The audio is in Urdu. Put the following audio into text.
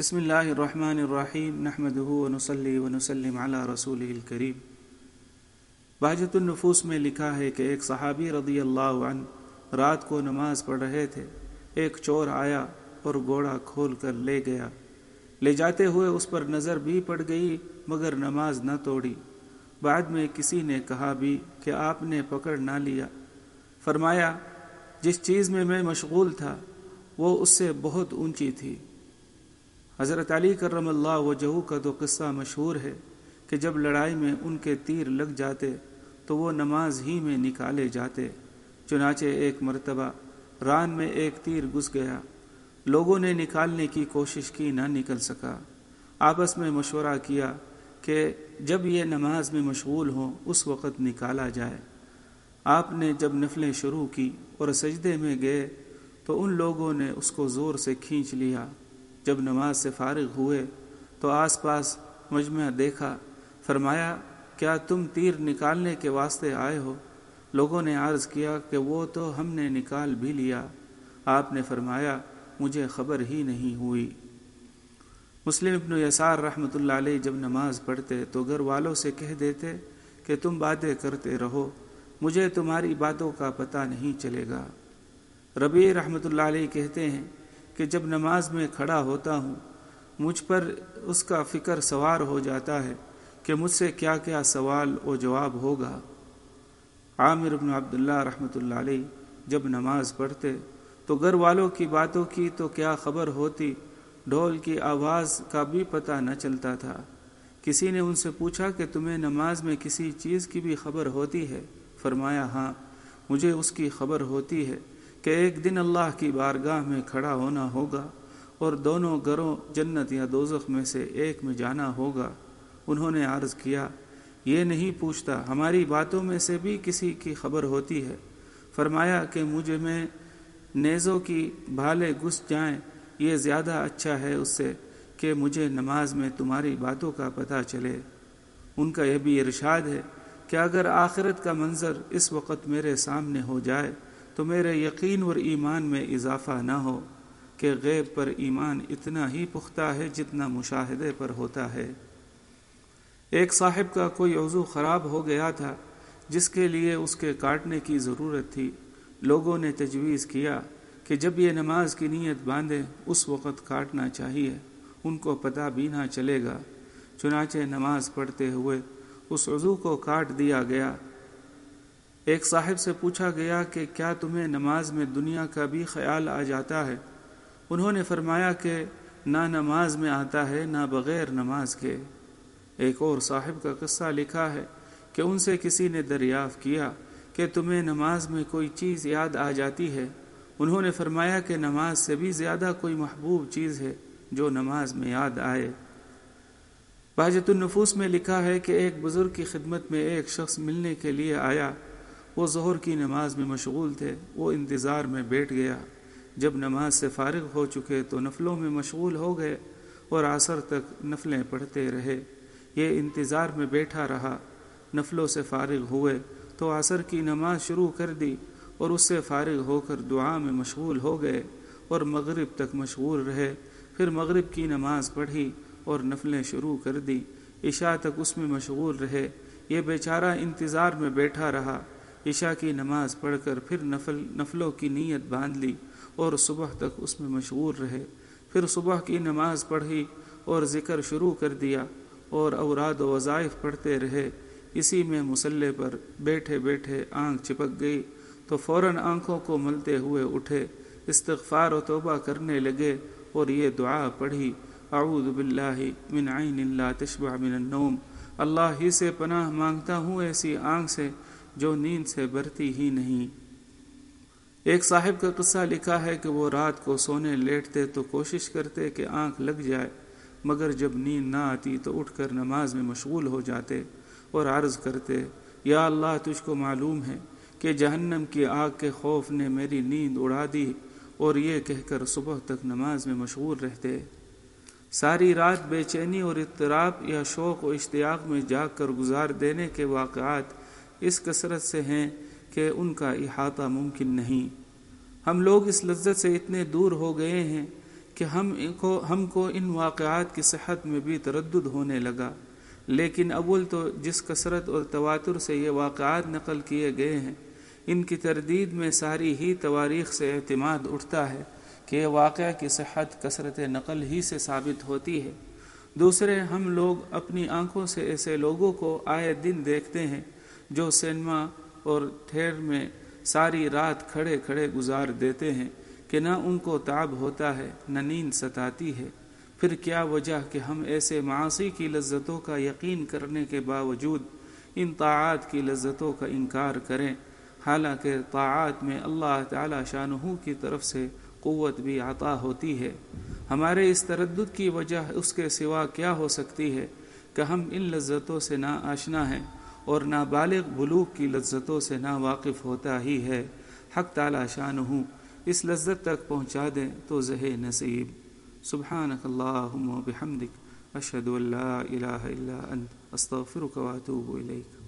بسم اللہ الرحمن الرحیم نحمده ونصلي ونسلم على رسوله الكریم باجت النفوس میں لکھا ہے کہ ایک صحابی رضی اللہ عنہ رات کو نماز پڑھ رہے تھے، ایک چور آیا اور گوڑا کھول کر لے گیا۔ لے جاتے ہوئے اس پر نظر بھی پڑ گئی، مگر نماز نہ توڑی۔ بعد میں کسی نے کہا بھی کہ آپ نے پکڑ نہ لیا۔ فرمایا، جس چیز میں میں مشغول تھا، وہ اس سے بہت اونچی تھی۔ حضرت علی کرم اللہ وجہ کا تو قصہ مشہور ہے کہ جب لڑائی میں ان کے تیر لگ جاتے تو وہ نماز ہی میں نکالے جاتے، چنانچہ ایک مرتبہ ران میں ایک تیر گھس گیا۔ لوگوں نے نکالنے کی کوشش کی، نہ نکل سکا۔ آپس میں مشورہ کیا کہ جب یہ نماز میں مشغول ہوں، اس وقت نکالا جائے۔ آپ نے جب نفلیں شروع کی اور سجدے میں گئے تو ان لوگوں نے اس کو زور سے کھینچ لیا۔ جب نماز سے فارغ ہوئے تو آس پاس مجمع دیکھا، فرمایا، کیا تم تیر نکالنے کے واسطے آئے ہو؟ لوگوں نے عرض کیا کہ وہ تو ہم نے نکال بھی لیا۔ آپ نے فرمایا، مجھے خبر ہی نہیں ہوئی۔ مسلم ابن یسار رحمۃ اللہ علیہ جب نماز پڑھتے تو گھر والوں سے کہہ دیتے کہ تم باتیں کرتے رہو، مجھے تمہاری باتوں کا پتہ نہیں چلے گا۔ ربیع رحمۃ اللہ علیہ کہتے ہیں کہ جب نماز میں کھڑا ہوتا ہوں، مجھ پر اس کا فکر سوار ہو جاتا ہے کہ مجھ سے کیا کیا سوال و جواب ہوگا۔ عامر بن عبداللہ رحمۃ اللہ علیہ جب نماز پڑھتے، تو گھر والوں کی باتوں کی تو کیا خبر ہوتی، ڈھول کی آواز کا بھی پتہ نہ چلتا تھا۔ کسی نے ان سے پوچھا کہ تمہیں نماز میں کسی چیز کی بھی خبر ہوتی ہے؟ فرمایا ہاں مجھے اس کی خبر ہوتی ہے۔ کہ ایک دن اللہ کی بارگاہ میں کھڑا ہونا ہوگا اور دونوں گھروں جنت یا دوزخ میں سے ایک میں جانا ہوگا۔ انہوں نے عرض کیا، یہ نہیں پوچھتا، ہماری باتوں میں سے بھی کسی کی خبر ہوتی ہے؟ فرمایا کہ مجھے میں نیزوں کی بھالے گھس جائیں، یہ زیادہ اچھا ہے اس سے کہ مجھے نماز میں تمہاری باتوں کا پتہ چلے۔ ان کا یہ بھی ارشاد ہے کہ اگر آخرت کا منظر اس وقت میرے سامنے ہو جائے تو میرے یقین اور ایمان میں اضافہ نہ ہو کہ غیب پر ایمان اتنا ہی پختہ ہے جتنا مشاہدے پر ہوتا ہے۔ ایک صاحب کا کوئی عضو خراب ہو گیا تھا، جس کے لیے اس کے کاٹنے کی ضرورت تھی۔ لوگوں نے تجویز کیا کہ جب یہ نماز کی نیت باندھے، اس وقت کاٹنا چاہیے، ان کو پتہ بھی نہ چلے گا۔ چنانچہ نماز پڑھتے ہوئے اس عضو کو کاٹ دیا گیا۔ ایک صاحب سے پوچھا گیا کہ کیا تمہیں نماز میں دنیا کا بھی خیال آ جاتا ہے؟ انہوں نے فرمایا کہ نہ نماز میں آتا ہے، نہ بغیر نماز کے۔ ایک اور صاحب کا قصہ لکھا ہے کہ ان سے کسی نے دریافت کیا کہ تمہیں نماز میں کوئی چیز یاد آ جاتی ہے۔ انہوں نے فرمایا کہ نماز سے بھی زیادہ کوئی محبوب چیز ہے جو نماز میں یاد آئے۔ باجت النفوس میں لکھا ہے کہ ایک بزرگ کی خدمت میں ایک شخص ملنے کے لیے آیا۔ وہ ظہر کی نماز میں مشغول تھے، وہ انتظار میں بیٹھ گیا۔ جب نماز سے فارغ ہو چکے تو نفلوں میں مشغول ہو گئے اور عصر تک نفلیں پڑھتے رہے۔ یہ انتظار میں بیٹھا رہا، نفلوں سے فارغ ہوئے تو عصر کی نماز شروع کر دی اور اس سے فارغ ہو کر دعا میں مشغول ہو گئے اور مغرب تک مشغول رہے۔ پھر مغرب کی نماز پڑھی اور نفلیں شروع کر دی۔ عشاء تک اس میں مشغول رہے۔ یہ بیچارہ انتظار میں بیٹھا رہا۔ عشاء کی نماز پڑھ کر پھر نفل نفلوں کی نیت باندھ لی اور صبح تک اس میں مشغول رہے۔ پھر صبح کی نماز پڑھی اور ذکر شروع کر دیا اور اوراد و وظائف پڑھتے رہے۔ اسی میں مسلح پر بیٹھے بیٹھے آنکھ چپک گئی تو فوراً آنکھوں کو ملتے ہوئے اٹھے، استغفار و توبہ کرنے لگے اور یہ دعا پڑھی۔ اعوذ باللہ من عین اللہ تشبہ من النوم۔ اللہ ہی سے پناہ مانگتا ہوں ایسی آنکھ سے جو نیند سے برتی ہی نہیں۔ ایک صاحب کا قصہ لکھا ہے کہ وہ رات کو سونے لیٹتے تو کوشش کرتے کہ آنکھ لگ جائے، مگر جب نیند نہ آتی تو اٹھ کر نماز میں مشغول ہو جاتے اور عرض کرتے، یا اللہ تجھ کو معلوم ہے کہ جہنم کی آگ کے خوف نے میری نیند اڑا دی اور یہ کہہ کر صبح تک نماز میں مشغول رہتے۔ ساری رات بے چینی اور اضطراب یا شوق و اشتیاق میں جاگ کر گزار دینے کے واقعات اس کثرت سے ہیں کہ ان کا احاطہ ممکن نہیں۔ ہم لوگ اس لذت سے اتنے دور ہو گئے ہیں کہ ہم کو ہم کو ان واقعات کی صحت میں بھی تردد ہونے لگا۔ لیکن اول تو جس کثرت اور تواتر سے یہ واقعات نقل کیے گئے ہیں، ان کی تردید میں ساری ہی تواریخ سے اعتماد اٹھتا ہے کہ یہ واقعہ کی صحت کثرت نقل ہی سے ثابت ہوتی ہے۔ دوسرے، ہم لوگ اپنی آنکھوں سے ایسے لوگوں کو آئے دن دیکھتے ہیں جو سینما اور تھیر میں ساری رات کھڑے کھڑے گزار دیتے ہیں کہ نہ ان کو تاب ہوتا ہے، نہ نیند ستاتی ہے۔ پھر کیا وجہ کہ ہم ایسے معاشی کی لذتوں کا یقین کرنے کے باوجود ان طاعات کی لذتوں کا انکار کریں؟ حالانکہ طاعات میں اللہ تعالی شاہ کی طرف سے قوت بھی عطا ہوتی ہے۔ ہمارے اس تردد کی وجہ اس کے سوا کیا ہو سکتی ہے کہ ہم ان لذتوں سے نہ آشنا ہیں؟ اور نابالغ بلوغ بلوک کی لذتوں سے نا واقف ہوتا ہی ہے۔ حق تعالی شان ہوں اس لذت تک پہنچا دیں تو زہ نصیب۔ سبحان اللہ بحمدک اشہد اللہ الہ الا انت، استغفرک واتوب الیک۔